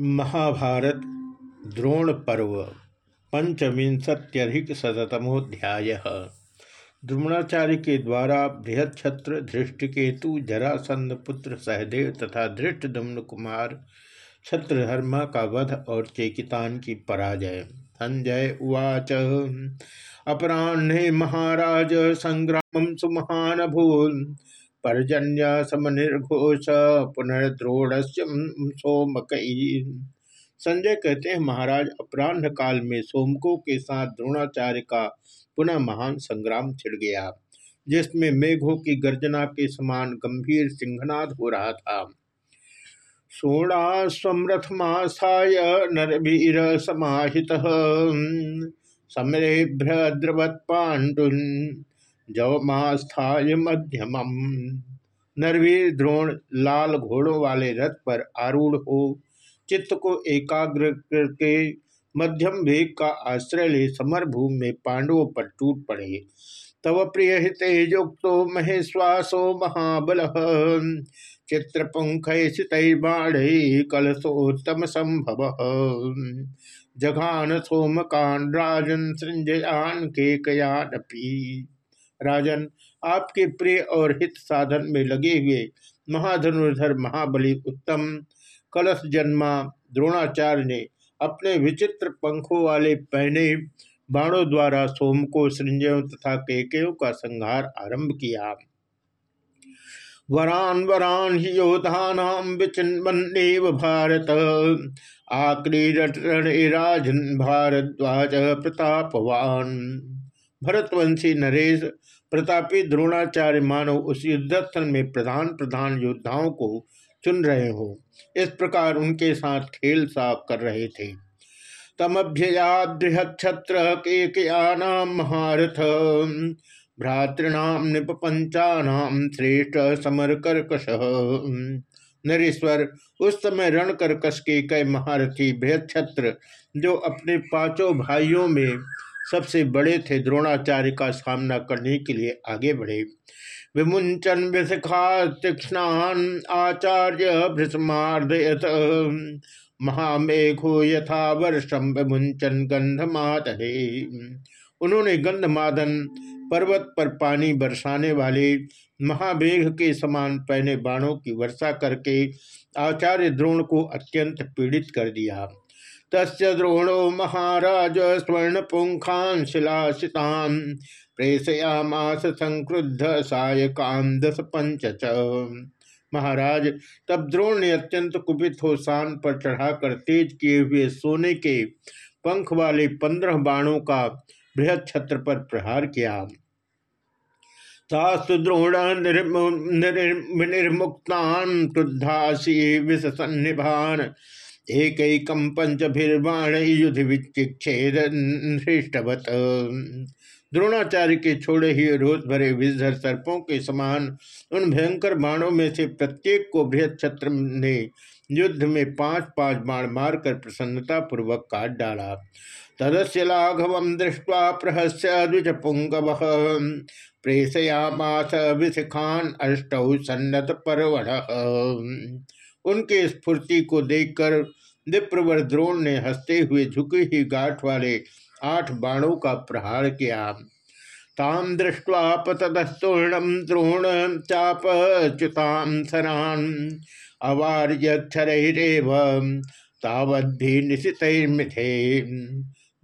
महाभारत, द्रोण पर्व, पंचविंशत्यधिक शतमोध्याय द्रोणाचार्य के द्वारा बृहक्षत्र धृष्टिकेतु, जरासंध, पुत्र सहदेव तथा धृष्टदम्न कुमार, छत्रधर्मा का वध और चेकितान की पराजय। संजय उवाच, अपराह्ने महाराज, संग्राम सुमहान भूल पर्जन्य समनिर्घोष पुनर्द्रोण सोमकई। संजय कहते हैं, महाराज, अपराह्न काल में सोमकों के साथ द्रोणाचार्य का पुनः महान संग्राम छिड़ गया, जिसमें मेघों की गर्जना के समान गंभीर सिंहनाद हो रहा था। सोणा समरथमासाय नरवीर समाहित, समरे भ्रद्रवत पांडुन जवमास्थाय मध्यम नरवीर द्रोण लाल घोड़ों वाले रथ पर आरूढ़ हो। चित्त को एकाग्र करके मध्यम वेग का आश्रय ले समर भूमि में पांडवों पर टूट पड़े। तव प्रिय हितेजुक्तो महेश्वासो महाबल। चित्रपुंख कलशोत्तम संभव जघान सोमकान राजन सृंजयान के कयानपी राजन, आपके प्रिय और हित साधन में लगे हुए महाधनुर्धर महाबली उत्तम कलश जन्मा द्रोणाचार्य ने अपने विचित्र पंखों वाले पहने बाणों द्वारा सोमको, सृंजयों तथा केकयों का संहार आरंभ किया। वरान वरान ही योधानाम विचिन्वन्नेव भारत। आक्रीडट राजन भारद्वाज प्रतापवान। भरतवंशी नरेश प्रतापी द्रोणाचार्य मानव उस युद्धस्थल में प्रधान प्रधान योद्धाओं को चुन रहे हो। इस प्रकार उनके साथ खेल साफ़ कर रहे थे। तमभ्ययादृहक्षत्र केकयानाम महारथ भ्रातृणाम निपंचानाम श्रेष्ठ समर कर्कश नरेश्वर उस समय रण कर्कश के कई महारथी बृहक्षत्र जो अपने पाँचों भाइयों में सबसे बड़े थे द्रोणाचार्य का सामना करने के लिए आगे बढ़े। विमुंचन विशिखा तीक्षणान आचार्य भृषमार्दयत महामेघो यथा वर्षम विमुंचन गंधमादे उन्होंने गंधमादन पर्वत पर पानी बरसाने वाले महामेघ के समान पहने बाणों की वर्षा करके आचार्य द्रोण को अत्यंत पीड़ित कर दिया। तस् महाराज स्वर्ण पुंखान शिलाशितान प्रेषयामास संक्रुद्ध सायकान दस पंच महाराज, तब द्रोण ने अत्यंत कुपित हो शान पर चढ़ाकर तेज किए हुए सोने के पंख वाले पंद्रह बाणों का बृहद छत्र पर प्रहार किया। तास्तु द्रोण निर्मुक्तान क्रुद्धासी विष सन्निभान एक पंचभिर्बाण युद्ध विचिक्षेद हृष्टवत द्रोणाचार्य के छोड़े ही रोज भरे विषधर सर्पों के समान उन भयंकर बाणों में से प्रत्येक को बृहद छत्र ने युद्ध में पाँच पाँच बाण मारकर प्रसन्नता पूर्वक काट डाला। तदस्य लाघव दृष्टवा प्रहस्य द्विज पुंगव प्रेषयामास विशिखान अष्टौ सन्नत परवढ़ उनके स्फूर्ति को देखकर विप्रवर द्रोण ने हँसते हुए झुकी हुई गाठ वाले आठ बाणों का प्रहार किया। ताम दृष्टवा पतदस्तूर्णम द्रोण चाप च्युताम सरान अवार्यक्षरेव तावद्धि निशितर्मिथे।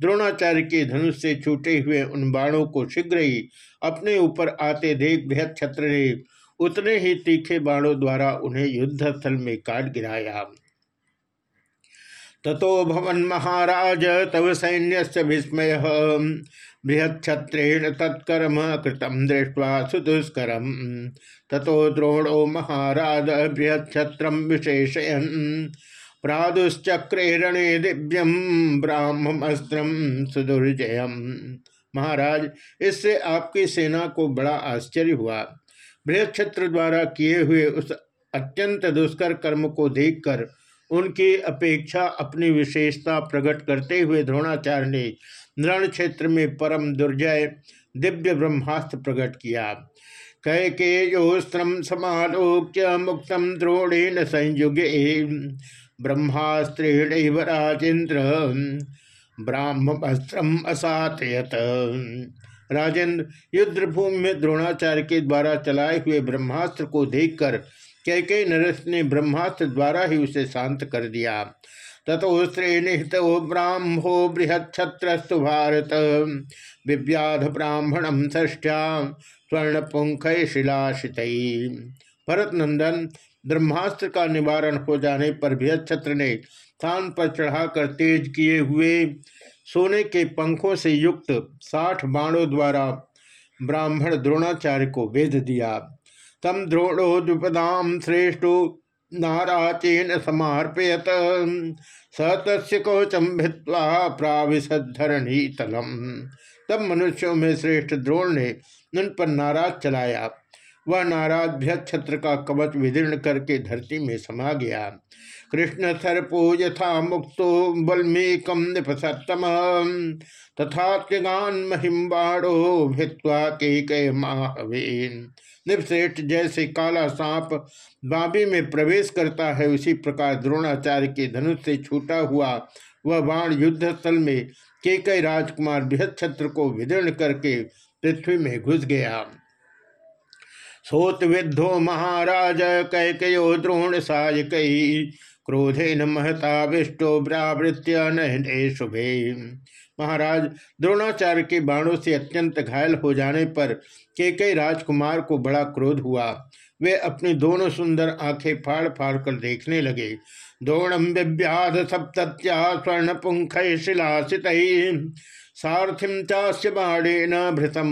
द्रोणाचार्य के धनुष से छूटे हुए उन बाणों को शीघ्र ही अपने ऊपर आते देख बृहद छत्र ने उतने ही तीखे बाणों द्वारा उन्हें युद्ध स्थल में काट गिराया। ततो भवन महाराज, तव सैन्य विस्मय। बृहत्रेण तत्कर्म कृतम दृष्ट्वा सुदुष्करम। ततो द्रोणो महाराज बृहत्म विशेषयन। प्रादुश्चक्रे रणे दिव्यम ब्राह्मस्त्रम सुदुर्जयम। महाराज, इससे आपकी सेना को बड़ा आश्चर्य हुआ। बृहक्षत्र द्वारा किए हुए उस अत्यंत दुष्कर कर्म को देखकर उनकी अपेक्षा अपनी विशेषता प्रकट करते हुए द्रोणाचार्य ने नृण क्षेत्र में परम दुर्जय दिव्य ब्रह्मास्त्र प्रकट किया। कह के योस्त्रम समालोक्य मुक्तम द्रोणेन संयुगे ब्रह्मास्त्रेण राजेन्द्र ब्राह्मस्त्रम असातयत राजेंद्र युद्ध भूमि में द्रोणाचार्य के द्वारा चलाए हुए ब्रह्मास्त्र को देखकर कई नरस ने ब्रह्मास्त्र द्वारा ही उसे शांत कर दिया। तथो स्त्री निहित ब्राह्मो बृहत्छत्रस्तु भारत। विव्याध ब्राह्मणम ष्ठ्या स्वर्ण पुंख शिलाशित। भरत नंदन ब्रह्मास्त्र का निवारण हो जाने पर बृहत्छत्र ने स्थान पर चढ़ाकर तेज किए हुए सोने के पंखों से युक्त साठ बाणों द्वारा ब्राह्मण द्रोणाचार्य को वेद दिया। तम द्रोणो द्विपदाम श्रेष्ठो नाराचेन समर्पयत। स तस्य कवचम भित्वा प्राविशधरणी तलम तब मनुष्यों में श्रेष्ठ द्रोण ने उन पर नाराज़ चलाया। वह नाराज़ छत्र का कवच विदीर्ण करके धरती में समा गया। कृष्ण सर्पो यथा मुक्तो बल्मीकम निपसतम तथा त्यगान महिम्बाड़ो भित्वा के महावीन। निपश्रेष्ठ जैसे काला सांप बाबी में प्रवेश करता है, उसी प्रकार द्रोणाचार्य के धनुष से छूटा हुआ वह बाण युद्ध स्थल में के कई राजकुमार बृहद छत्र को विदीर्ण करके पृथ्वी में घुस गया। सोत विद्धो महाराज, कैकयो द्रोण साय कई क्रोधे न महता विष्टो ब्रावृत्य नहने शुभे। महाराज, द्रोणाचार्य के बाणों से अत्यंत घायल हो जाने पर के राजकुमार को बड़ा क्रोध हुआ। वे अपनी दोनों सुंदर आँखें फाड़ फाड़ कर देखने लगे। द्रोणम विव्याध सप्त्या स्वर्ण पुंख शिलासित। सारथिम चास्य बाणेन भृतम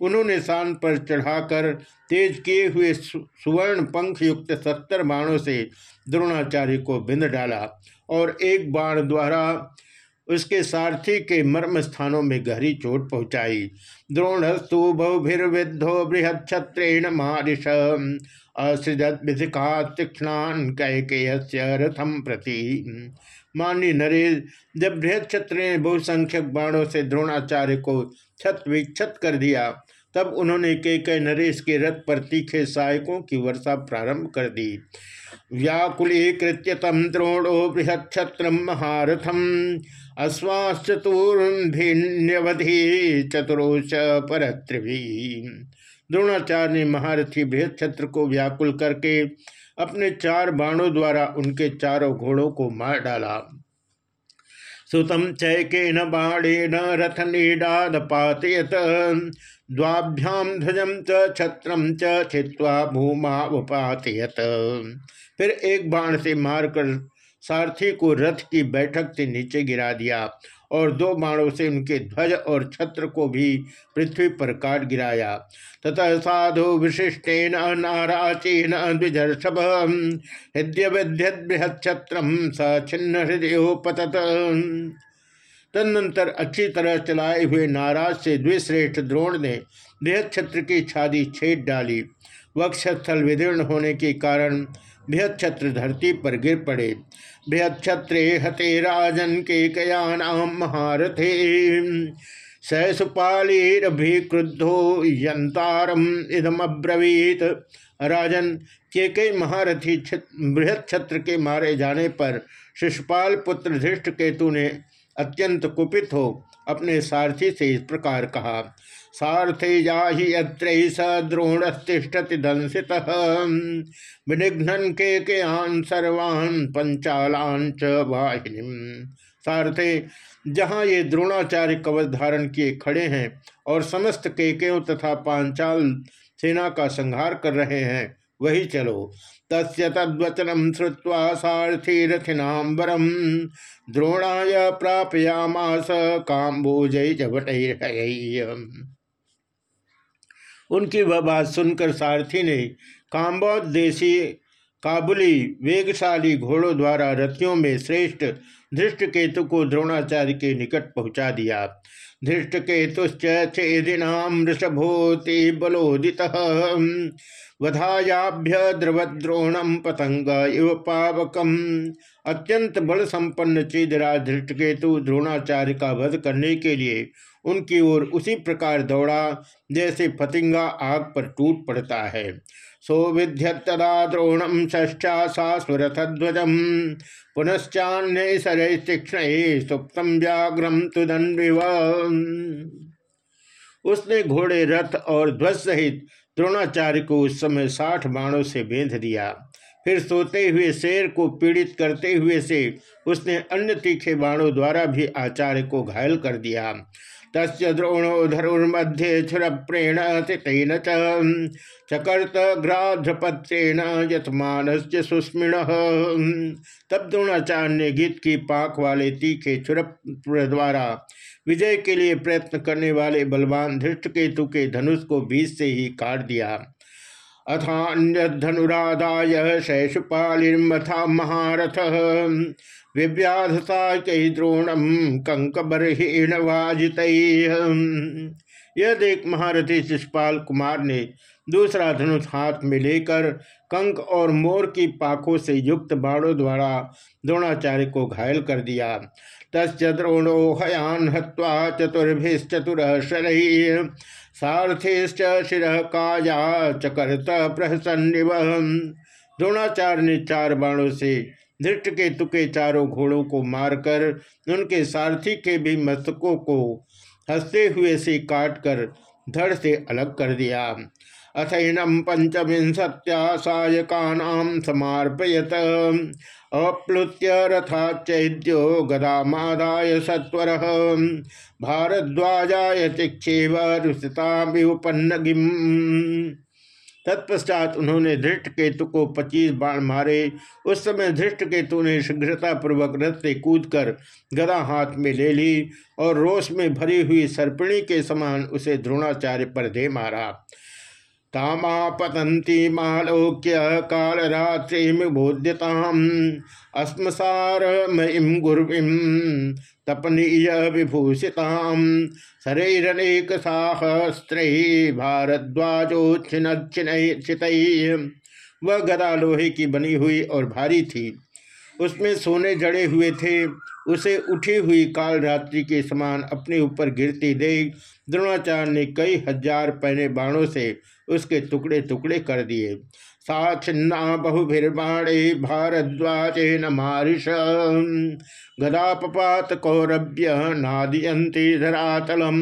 उन्होंने शान पर चढ़ाकर तेज किए हुए सुवर्ण पंख युक्त सत्तर बाणों से द्रोणाचार्य को बिंद डाला और एक बाण द्वारा उसके सारथी के मर्म स्थानों में गहरी चोट पहुंचाई। द्रोणस्तु बहुभिर्विद्धो बृहद छत्रेण मारिश असृजत विधिका तीक्षणान रथम प्रति। मान्य नरेश, जब बृहद छत्र ने बहुसंख्यक बाणों से द्रोणाचार्य को छत विक्षत कर दिया तब उन्होंने के कई नरेश के रथ पर तीखे सहायकों की वर्षा प्रारंभ कर दी। व्याकुलीकृत्य तम द्रोणो बृहक्षत्र महारथम अश्वाश्चतुर्भिन्यवधि चतुरोश पर द्रोणाचार्य ने महारथी बृहद छत्र को व्याकुल करके अपने चार बाणों द्वारा उनके चारों घोड़ों को मार डाला। सुतम चैके चैकेन बाणेन रथ नीडाद पातयत द्वाभ्याम ध्वजम च छत्रम च छिवा भूमा उपातयत फिर एक बाण से मारकर सारथी को रथ की बैठक से नीचे गिरा दिया और दो बाणों से उनके ध्वज और छत्र को भी पृथ्वी पर काट गिराया। तथा साधु विशिष्टेन नाराचीन हृदय विद्यद्बृहच्छत्रम स छिन्न हृदयोपतत। तदनंतर अच्छी तरह चलाए हुए नाराज़ से द्विश्रेष्ठ द्रोण ने बृहद छत्र की छादी छेद डाली। वक्षस्थल विदीर्ण होने के कारण बृहद धरती पर गिर पड़े। बृहद छत्रे हते राजन के कयानाम महारथे। सहसुपालीरभिक्रुद्धो यंतारम इदमब्रवीत। राजन के कई महारथी बृहद छत्र के मारे जाने पर शिशुपाल पुत्र धृष्ट केतु ने अत्यंत कुपित हो, अपने सारथी से इस प्रकार कहा, सारथे जाहि अत्र स द्रोणस्तिष्ठति दंसित। विनिघ्न के केयान सर्वान् पंचालान च वाहिनी सारथे, जहाँ ये द्रोणाचार्य कवच धारण किए खड़े हैं और समस्त केकेयों तथा पांचाल सेना का संहार कर रहे हैं वही चलो। तस्य तद्वचनम श्रुवा सारथी रथिनाम्बरम द्रोणाय प्रापयामास काम्बोजय जबट उनकी वह बात सुनकर सारथी ने काम्बोज देशी, काबुली, वेगशाली घोड़ों द्वारा रथियों में श्रेष्ठ धृष्ट केतु को द्रोणाचार्य के निकट पहुँचा दिया। धृष्ट केतुश्च वृषभूति ऋषभोति वधायाभ्य द्रवद्रोणम पतंग इव पावकम। अत्यंत बल संपन्न चीदरा धृष्टकेतु द्रोणाचार्य का वध करने के लिए उनकी ओर उसी प्रकार दौड़ा, जैसे फतिंगा आग पर टूट पड़ता है। सौविध्यतदा द्रोणम ष्ठा सा सुरथध्वजम। पुनश्चान्य सरय तीक्षण सुप्तम व्याघ्रम तुदन्विव। उसने घोड़े, रथ और ध्वज सहित द्रोणाचार्य को उस समय साठ बाणों से बेंध दिया। फिर सोते हुए शेर को पीड़ित करते हुए से उसने अन्य तीखे बाणों द्वारा भी आचार्य को घायल कर दिया। तस् द्रोणो धरुर्मध्ये छुरप्रेण तेन चकर्त ग्राध्रपत्रेण यथमानस्य सुस्मिण। तब द्रोणाचार्य ने गीत की पाक वाले तीखे छुरप द्वारा विजय के लिए प्रयत्न करने वाले बलवान धृष्ट केतु के धनुष को बीच से ही काट दिया। अथान्य अथान्यधनुराधाय शैशुपालिर्मथा महारथ। विव्याधता कई द्रोणम कंक बरहीण वाजित। यह देख महारथी शिषपाल कुमार ने दूसरा धनुष हाथ में लेकर कंक और मोर की पाखों से युक्त बाणों द्वारा द्रोणाचार्य को घायल कर दिया तस् द्रोणो हयान हवा चतुर्भिश्चतुर शरैः। सारथेश्च शिव काया चकर्त प्रहसन्निव। द्रोणाचार्य ने चार बाणों से धृष्ट के तुके चारों घोड़ों को मारकर, उनके सारथी के भी मस्तकों को हँसते हुए से काटकर धड़ से अलग कर दिया। अथैनम पंचविंशत्या सायका समर्पयत। अप्लुत्य रथा चैद्यो गदामादाय सत्वर। भारद्वाजाय चिक्षेव रुषितापन्न तत्पश्चात उन्होंने धृष्ट केतु को पच्चीस बाण मारे। उस समय धृष्ट केतु ने शीघ्रतापूर्वक रथ से कूदकर गदा हाथ में ले ली और रोष में भरी हुई सर्पिणी के समान उसे द्रोणाचार्य पर दे मारा। तामापतंती मालोक्य कालरात्रिमुदताम अस्मसार मयिम गुर्विम तपनीय विभूषिताम शरीरनेक साहस्त्र भारद्वाजोच्छिन्चित वह गदा लोहे की बनी हुई और भारी थी। उसमें सोने जड़े हुए थे। उसे उठी हुई काल रात्रि के समान अपने ऊपर गिरती देख द्रोणाचार्य ने कई हज़ार पहने बाणों से उसके टुकड़े टुकड़े कर दिए। साक्षिन्ना बहुभिर्बाणे भारद्वाजे न मारिष। गदापात कौरभ्य नादियंती धरातलम।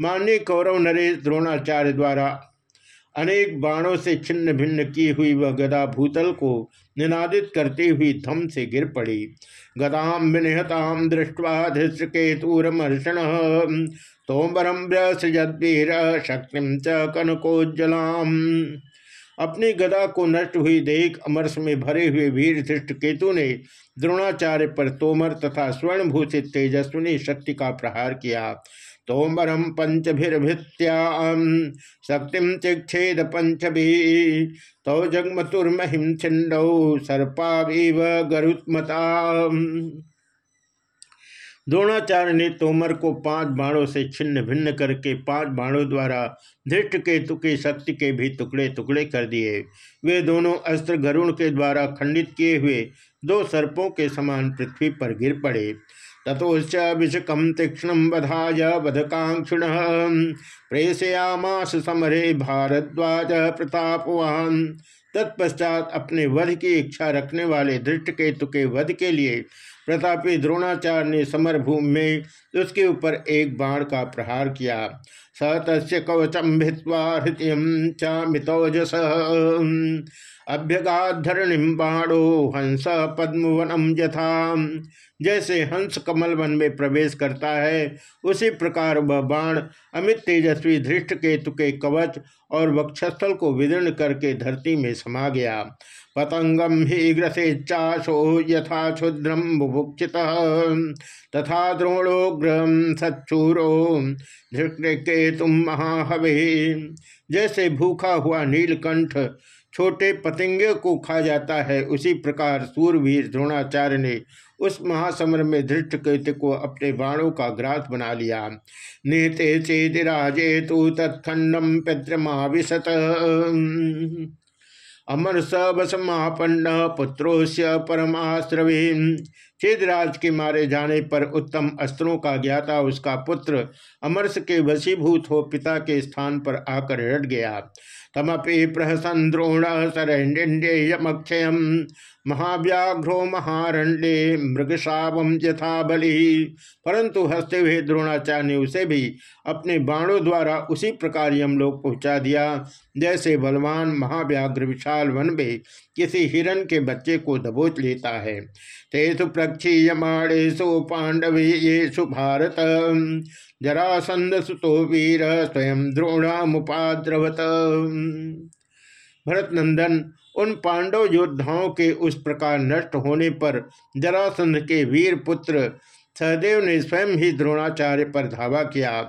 मान्य कौरव नरेश द्रोणाचार्य द्वारा अनेक बाणों से छिन्न भिन्न की हुई वह गदा भूतल को निनादित करती हुई थम से गिर पड़ी। गदाम विनिहताम दृष्टवा धृष्टकेतुरमर्षण तोमरम सृजदीर शक्ति च कनकोज्जलाम अपनी गदा को नष्ट हुई देख अमरस में भरे हुए वीर धृष्ट केतु ने द्रोणाचार्य पर तोमर तथा स्वर्णभूषित तेजस्विनी शक्ति का प्रहार किया। तोमरम पंचभिर्भित्याम चिक्षेद पंचभी तौ जगमतुर्महिम छिंडौ सर्पा गरुत्मता द्रोणाचार्य ने तोमर को पाँच बाणों से छिन्न भिन्न करके पाँच बाणों द्वारा धृष्ट की शक्ति के भी टुकड़े टुकड़े कर दिए। वे दोनों अस्त्र गरुण के द्वारा खंडित किए हुए दो सर्पों के समान पृथ्वी पर गिर पड़े। तथोच विषकम तीक्षण बधाय बधकांक्षुण प्रेषयामास समरे भारद्वाज प्रतापवान। तत्पश्चात अपने वध की इच्छा रखने वाले धृष्ट के वध के लिए प्रतापी द्रोणाचार्य ने समरभूमि में उसके ऊपर एक बाण का प्रहार किया। स तस् कवचम भित्वा हृदय चामितौजस। अभ्यगाधरणिम बाणो हंस पद्मवनम यथा जैसे हंस कमल वन में प्रवेश करता है, उसी प्रकार वह बाण अमित तेजस्वी धृष्ट केतु के कवच और वक्षस्थल को विदीर्ण करके धरती में समा गया। पतंगम ही ग्रसे चाशो यथा क्षुद्रम बुभुक्षित। तथा द्रोणो ग्रह द्रोणोग्रम सच्छूरो तुम महाहवे। जैसे भूखा हुआ नीलकंठ छोटे पतंगे को खा जाता है, उसी प्रकार सूरवीर द्रोणाचार्य ने उस महासमर में धृष्ट कृत्य को अपने बाणों का ग्रास बना लिया। नेते चेदिराजे तो तत्खंडम पितृमाविशत अमर स पुत्रो पुत्रोस्य परमाश्रवीन चेदराज के मारे जाने पर उत्तम अस्त्रों का ज्ञाता उसका पुत्र अमरस के वशीभूत हो पिता के स्थान पर आकर रट गया। तमपि प्रहसन द्रोण सरण्यमक्षय महाव्याघ्रो महारण्ये मृगशावम यथा बलि परंतु हँसते हुए द्रोणाचार्य ने उसे भी अपने बाणों द्वारा उसी प्रकार यमलोक पहुँचा दिया। जैसे बलवान महाव्याघ्र विशाल वन में किसी हिरण के बच्चे को दबोच लेता है। तेसु पांडवे ये भारत जरासंद सुतो वीर स्वयं द्रोणामुपाद्रवत। भरत नंदन उन पांडव योद्धाओं के उस प्रकार नष्ट होने पर जरासंध के वीर पुत्र सहदेव ने स्वयं ही द्रोणाचार्य पर धावा किया।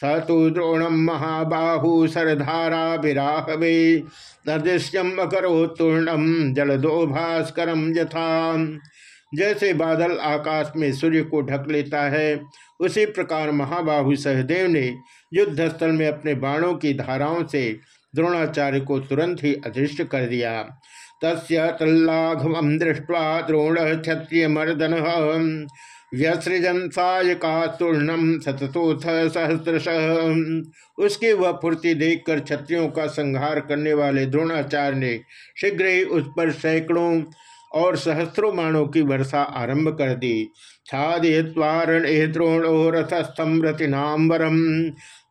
स तो द्रोणम महाबाहु सरधारा विराहवे नदृश्यम अकरो तूर्णम जलदो भास्करम यथा। जैसे बादल आकाश में सूर्य को ढक लेता है, उसी प्रकार महाबाहु सहदेव ने युद्ध स्थल में अपने बाणों की धाराओं से द्रोणाचार्य को तुरंत ही अदृष्ट कर दिया। तस्य तल्लाघव दृष्ट्वा द्रोण क्षत्रिय मर्दन। व्यसृजन सायका तूर्णम सततोथ सहस्रश। उसकी वह फुर्ती देखकर क्षत्रियों का संहार करने वाले द्रोणाचार्य ने शीघ्र ही उस पर सैकड़ों और सहस्रों मानों की वर्षा आरंभ कर दी। छादय्वारण द्रोणो रथस्थम रतिनाम्बरम।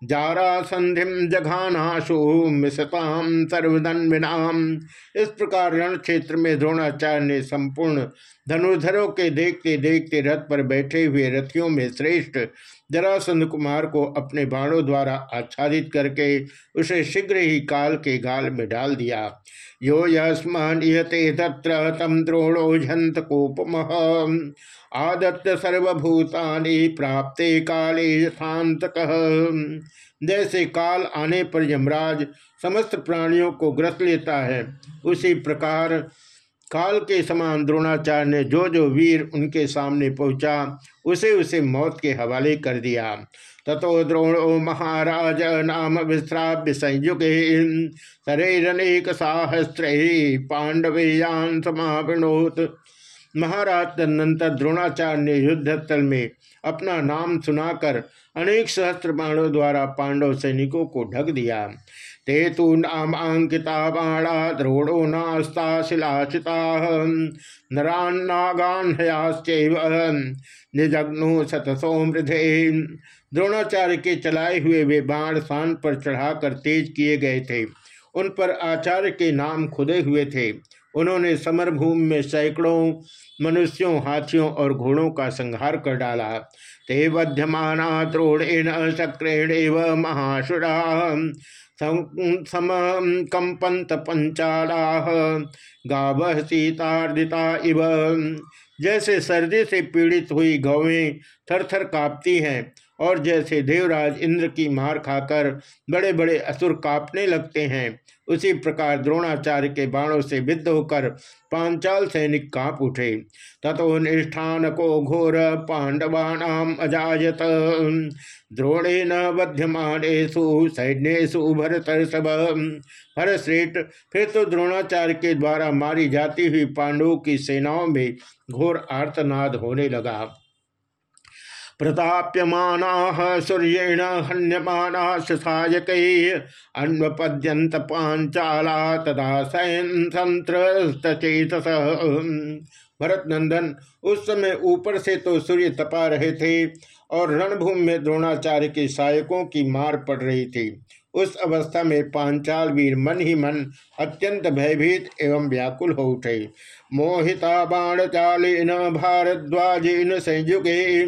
जारा संधि जघानाशु मिशताम सर्वधन्विनाम इस प्रकार रण क्षेत्र में द्रोणाचार्य ने संपूर्ण धनुर्धरों के देखते देखते रथ पर बैठे हुए रथियों में श्रेष्ठ जरासंध कुमार को अपने बाणों द्वारा आच्छादित करके उसे शीघ्र ही काल के गाल में डाल दिया। यो यस्मान इहते तत्र तम द्रोणो झंत कोपम। आदत्त सर्वभूतानि प्राप्ते काले यथांत जैसे काल आने पर यमराज समस्त प्राणियों को ग्रस लेता है। उसी प्रकार काल के समान द्रोणाचार्य ने जो जो वीर उनके सामने पहुँचा, उसे उसे मौत के हवाले कर दिया। ततो द्रोणो महाराज नाम विश्राव्य संयुगे शरीरनेक साहस्त्र पांडवेयान समावृणोत महाराज तदनंतर द्रोणाचार्य ने युद्ध स्थल में अपना नाम सुनाकर अनेक सहस्त्र बाणों द्वारा पांडव सैनिकों को ढक दिया। ते तो नामांकिता बाणा, द्रोणो नास्ता, शिलाचिता नरान्नागान्हयाश्च निजग्नो सतसो मृधे द्रोणाचार्य के चलाए हुए वे बाण शान पर चढ़ाकर तेज किए गए थे। उन पर आचार्य के नाम खुदे हुए थे। उन्होंने समरभूमि में सैकड़ों मनुष्यों, हाथियों और घोड़ों का संहार कर डाला। ते बध्यमाना द्रोणेन शक्रेण महाशुरा समकंपंत पंचाला गाव सीतार्दिता इव। जैसे सर्दी से पीड़ित हुई गौवें थर थर कांपती हैं और जैसे देवराज इंद्र की मार खाकर बड़े बड़े असुर कांपने लगते हैं। उसी प्रकार द्रोणाचार्य के बाणों से विद्ध होकर पांचाल सैनिक काँप उठे। तथो निष्ठान को घोर पांडवानाम अजायत। द्रोणे न बध्यमानेशु सब भरश्रेष्ठ फिर तो द्रोणाचार्य के द्वारा मारी जाती हुई पांडवों की सेनाओं में घोर आर्तनाद होने लगा। प्रताप्यमाना सूर्येण हन्यमाना अन्वप्यंत अन्वपद्यंत पांचाला तदा संत्रचेतस भरत नंदन उस समय ऊपर से तो सूर्य तपा रहे थे और रणभूमि में द्रोणाचार्य के सहायकों की मार पड़ रही थी। उस अवस्था में पांचाल वीर मन ही मन अत्यंत भयभीत एवं व्याकुल हो उठे। मोहिता बाण चालन भारद्वाजेन संयुगे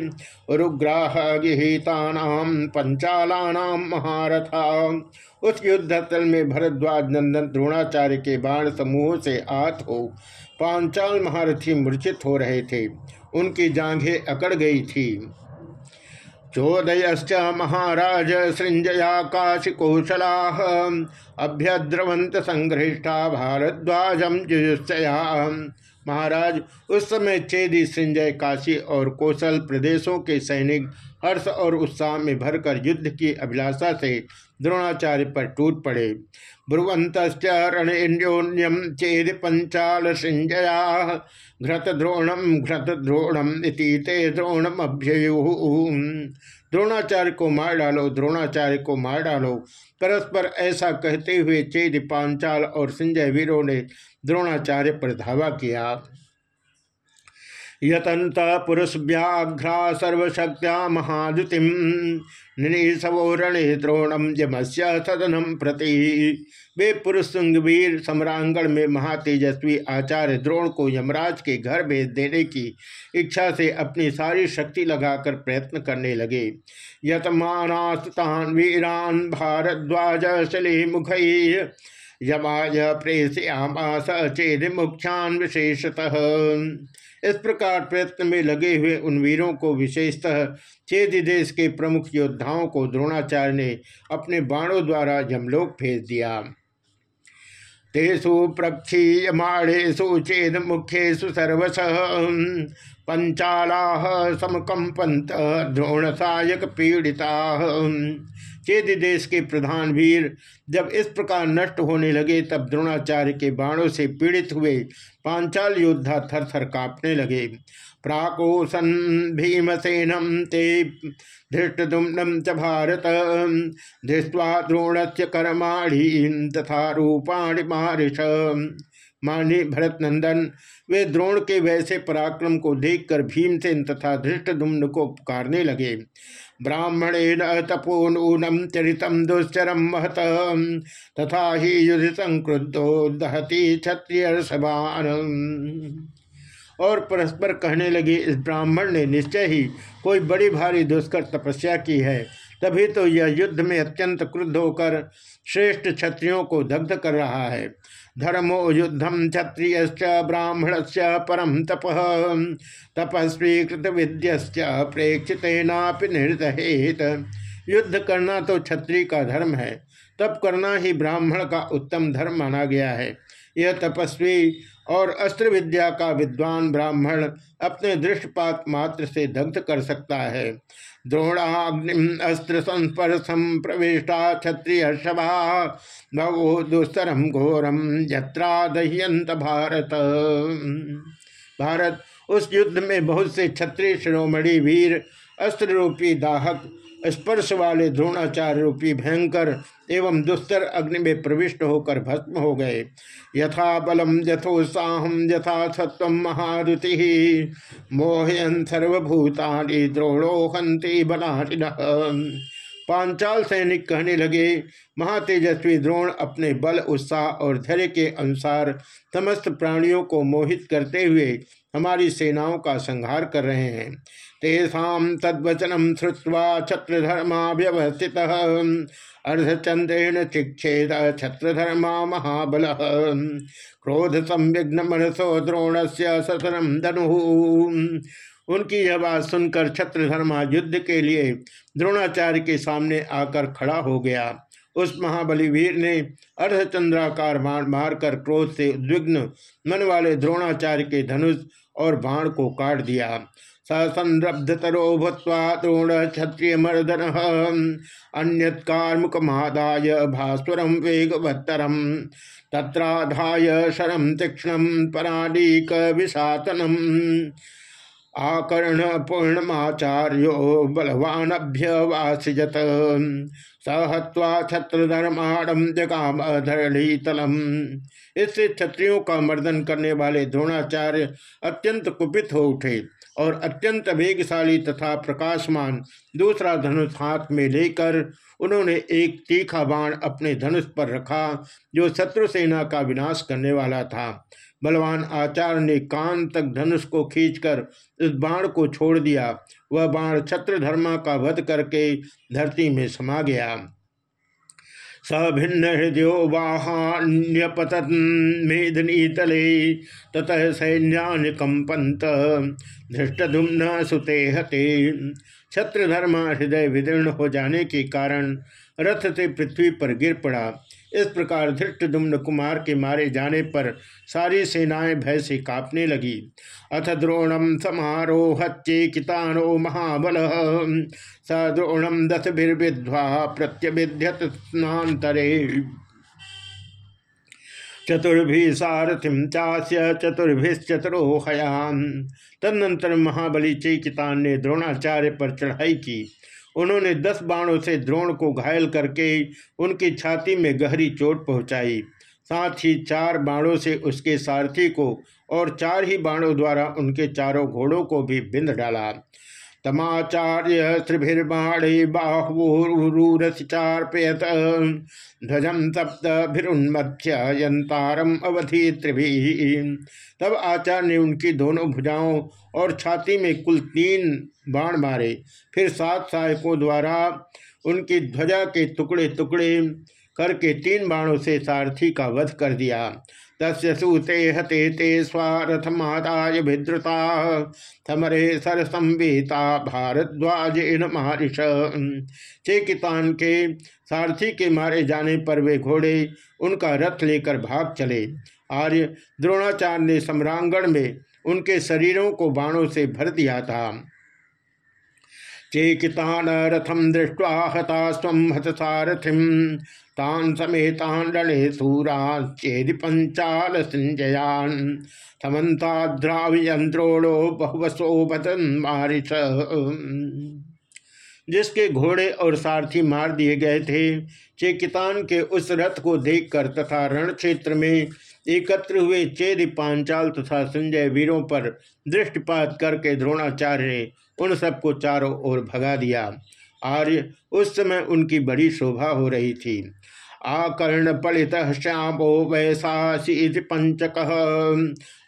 रुग्राह गृहीतानाम पंचालानाम महारथा। उस युद्ध स्थल में भरद्वाज नंदन द्रोणाचार्य के बाण समूह से आत हो पांचाल महारथी मूर्छित हो रहे थे। उनकी जांघें अकड़ गई थी। चोदयश्च महाराज सृंजया काशिकौशला अभ्यद्रवंत संघृष्टा भारद्वाजम जुयुस्या महाराज, उस समय चेदी, संजय, काशी और कौशल प्रदेशों के सैनिक हर्ष और उत्साह में भरकर युद्ध की अभिलाषा से द्रोणाचार्य पर टूट पड़े। ब्रुवंत रणेन्योन्यम चेद पंचाल संजया, घृत द्रोणम घृत द्रोणम इति ते द्रोणम अभ्ययु द्रोणाचार्य को मार डालो, द्रोणाचार्य को मार डालो। परस्पर ऐसा कहते हुए चेद पांचाल और संजय वीरों ने द्रोणाचार्य पर धावा किया। यतंत पुरुष व्याघ्रा सर्वशक्त्या महादुति निसवोरणे द्रोणम यमस्य सदनम प्रति। वे पुरुष सिंहवीर सम्रांगण में महातेजस्वी आचार्य द्रोण को यमराज के घर भेज देने की इच्छा से अपनी सारी शक्ति लगाकर प्रयत्न करने लगे। यतमानास्तान वीरान भारद्वाज शले मुख यमाय प्रेषयामास चेद मुख्यान विशेषतः। इस प्रकार प्रयत्न में लगे हुए उन वीरों को विशेषतः चेद देश के प्रमुख योद्धाओं को द्रोणाचार्य ने अपने बाणों द्वारा जमलोक भेज दिया। तेषु प्रक्षीयमाणेषु चेद मुख्यु सर्वश। पंचाला समकंपंत द्रोण सायक पीड़िता। चेद देश के प्रधान वीर जब इस प्रकार नष्ट होने लगे, तब द्रोणाचार्य के बाणों से पीड़ित हुए पांचाल योद्धा थर थर कांपने लगे। प्राकोशन भीमसेनम ते धृष्टुम्नम च भारत। द्रोण से कर्माणी तथा रूपाणी मारिष। मानी भरत नंदन वे द्रोण के वैसे पराक्रम को देखकर भीमसेन तथा धृष्टुम्न को पुकारने लगे। ब्राह्मणेन तपोनूनम चरितम दुश्चरम महत। तथा ही युद्ध संक्रुद्धो दहती क्षत्रिय सभान और परस्पर कहने लगे, इस ब्राह्मण ने निश्चय ही कोई बड़ी भारी दुष्कर तपस्या की है। तभी तो यह युद्ध में अत्यंत क्रुद्ध होकर श्रेष्ठ क्षत्रियों को दग्ध कर रहा है। धर्मो युद्धम क्षत्रिय ब्राह्मण से परम तप। तपस्वी कृत विद्य प्रेक्षित निर्दहेत। युद्ध करना तो क्षत्रिय का धर्म है। तप करना ही ब्राह्मण का उत्तम धर्म माना गया है। यह तपस्वी और अस्त्र विद्या का विद्वान ब्राह्मण अपने दृष्टपात मात्र से दग्ध कर सकता है। द्रोणाग्नि अस्त्र संस्पर्शम प्रविष्टा क्षत्रिय सभा भवो दुस्तरम घोरम यत्रा दह्यंत भारत। भारत, उस युद्ध में बहुत से क्षत्रिय शिरोमणि वीर, अस्त्र रूपी दाहक, स्पर्श वाले द्रोणाचार्य रूपी भयंकर एवं दुस्तर अग्नि में प्रविष्ट होकर भस्म हो गए। यथा बलम यथोत्साहम यथा सत्व महारुति। मोहयन सर्वभूतानि द्रोणोहंती बलाटिन पांचाल सैनिक कहने लगे, महातेजस्वी द्रोण अपने बल, उत्साह और धैर्य के अनुसार समस्त प्राणियों को मोहित करते हुए हमारी सेनाओं का संहार कर रहे हैं। तेषा तद्वचनम श्रुवा छत्रधर्मा व्यवस्थित अर्धचंद्रेण चिक्षेद छत्रधर्मा महाबल। क्रोध संविघ्न मनसो द्रोण से ससरम धनु उनकी यह बात सुनकर छत्रधर्मा युद्ध के लिए द्रोणाचार्य के सामने आकर खड़ा हो गया। उस महाबली वीर ने अर्धचंद्राकार बाण मारकर क्रोध से उद्विग्न मन वाले द्रोणाचार्य के धनुष और बाण को काट दिया। ससंरब्धतरो भूत्वा द्रोण क्षत्रिय मर्दन अन्यत कार्मुक महादाय भास्वरम वेगवत्तरम। तत्राधाय शरम तीक्षण पराडीक विषातनम आकर्ण पूर्णमाचार्यो बलवानभ्यवासिजत। सहत्वा छत्रधर्माणम जगाम धरणीतलम इससे क्षत्रियों का मर्दन करने वाले द्रोणाचार्य अत्यंत कुपित हो उठे। और अत्यंत वेगशाली तथा प्रकाशमान दूसरा धनुष हाथ में लेकर उन्होंने एक तीखा बाण अपने धनुष पर रखा, जो शत्रु सेना का विनाश करने वाला था। बलवान आचार्य ने कान तक धनुष को खींचकर उस बाण को छोड़ दिया। वह बाण छत्रधर्मा का वध करके धरती में समा गया। सभिन्न हृदयो वाहान्यपतन मेदनी तले ततः सैन्यान कंपंत धृष्टुम सुते हते छत्रधर्मा हृदय विदीर्ण हो जाने के कारण रथ से पृथ्वी पर गिर पड़ा। इस प्रकार धृष्ट दुम्न कुमार के मारे जाने पर सारी सेनाएँ भय से कांपने लगी। अथ द्रोणम समारोहच्चे कितानो महाबल। स द्रोणम दस विद्वा प्रत्यभिध्यत स्नातरे चतुर्भि सारथिम चास्य चतुर्भिश्चतुरोहयान। तदनंतर महाबली चेकितान ने द्रोणाचार्य पर चढ़ाई की। उन्होंने दस बाणों से द्रोण को घायल करके उनकी छाती में गहरी चोट पहुंचाई। साथ ही चार बाणों से उसके सारथी को और चार ही बाणों द्वारा उनके चारों घोड़ों को भी बिंद डाला। तमाचार्य त्रिभिर्बाणे बाहुरसिचार्पयत ध्वजम सप्तभिरुन्मथ्य यंतारम अवधि त्रिभि तब आचार्य ने उनकी दोनों भुजाओं और छाती में कुल तीन बाण मारे। फिर सात सहायकों द्वारा उनकी ध्वजा के टुकड़े टुकड़े करके तीन बाणों से सारथी का वध कर दिया। तस्य सूते हते ते स्वारथमादाय भिद्रुता थमरे सर संवेता भारद्वाज इन महर्ष चेकितान के सारथी के मारे जाने पर वे घोड़े, उनका रथ लेकर भाग चले। आर्य द्रोणाचार्य ने सम्रांगण में उनके शरीरों को बाणों से भर दिया था। चेकितान रथम दृष्टवा हता स्व हत सारथिम तान समेतान रणे सूराचेदि पंचाल संजयान समन्ताद्रावियंत्रोड़ो बहुवसो बदन मारिश जिसके घोड़े और सारथी मार दिए गए थे, चेकितान के उस रथ को देखकर तथा रण क्षेत्र में एकत्र हुए चेद पांचाल तथा संजय वीरों पर दृष्टिपात करके द्रोणाचार्य ने उन सबको चारों ओर भगा दिया। आर्य, उस समय उनकी बड़ी शोभा हो रही थी। आकर्ण पलित श्यामो वैशासी पंचक।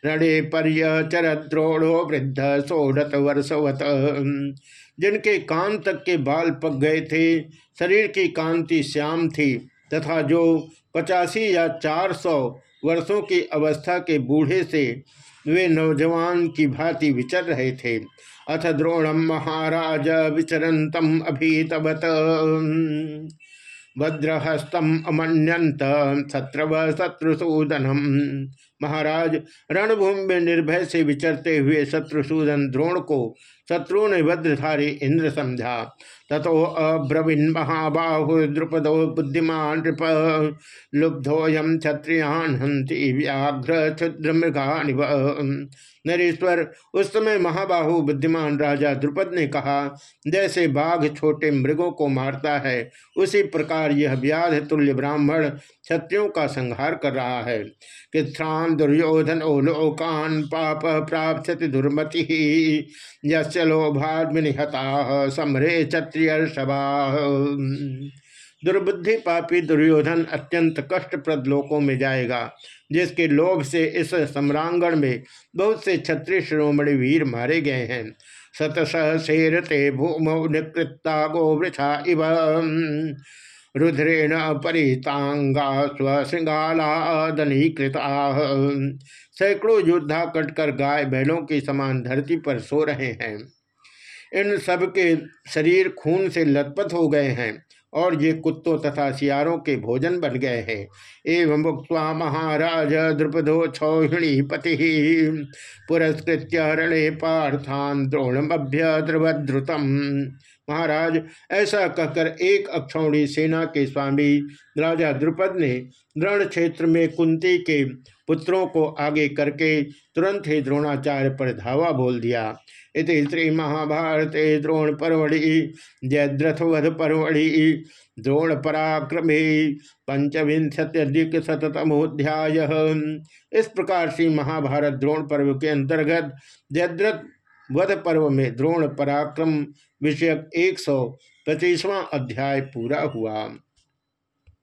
रणे पर्यचरद्रोणो वृद्ध सोढ़त वर्षवत। जिनके कान तक के बाल पक गए थे, शरीर की कांति श्याम थी तथा जो पचासी या चार सौ वर्षों की अवस्था के बूढ़े से, वे नौजवान की भांति विचर रहे थे। अथ द्रोणम महाराज विचरंतम अभीतवत। भद्रहस्तम अमन्यंत शत्रव शत्रुसूदनम महाराज, रणभूमि में निर्भय से विचरते हुए शत्रुसूदन द्रोण को शत्रु ने भद्रधारी इंद्र समझा। तथो अब्रवीन महाबाहु द्रुपदो बुद्धिमान नृप लुब्धोयम क्षत्रियान हंति व्याघ्र क्षुद्र नरेश्वर, उस समय महाबाहु बुद्धिमान राजा द्रुपद ने कहा, जैसे बाघ छोटे मृगों को मारता है, उसी प्रकार यह व्याध तुल्य ब्राह्मण क्षत्रियों का संहार कर रहा है। कृथ्रान दुर्योधन ओलोकान पाप प्राप्त दुर्मति यलोभाद्मिहता समरे क्षत्रिय सभा दुर्बुद्धि पापी दुर्योधन अत्यंत कष्टप्रद लोकों में जाएगा, जिसके लोभ से इस सम्रांगण में बहुत से क्षत्रिय शिरोमणि वीर मारे गए हैं। शतश शेरते भूमौ निकृता गोवृथा इव। रुद्रेण परितांगा स्वृंगालादनीकृता सैकड़ों योद्धा कटकर गाय बैलों के समान धरती पर सो रहे हैं। इन सब के शरीर खून से लथपथ हो गए हैं और ये कुत्तों तथा सियारों के भोजन बन गए हैं। एवं मुक्त महाराज द्रुपदो छौहिणी पति पुरस्कृत रणे पार्थान द्रोणमभ्य द्रवद्रुतम महाराज, ऐसा कहकर एक अक्षौणी सेना के स्वामी राजा द्रुपद ने द्रण क्षेत्र में कुंती के पुत्रों को आगे करके तुरंत ही द्रोणाचार्य पर धावा बोल दिया। इस श्री महाभारत द्रोण परवड़ी जयद्रथवध परवड़ी द्रोण पराक्रमे पंचविंशत्यधिक शतमोध्याय इस प्रकार से महाभारत द्रोण पर्व के अंतर्गत जयद्रथ वध पर्व में द्रोण पराक्रम विषयक एक सौ पच्चीसवां अध्याय पूरा हुआ।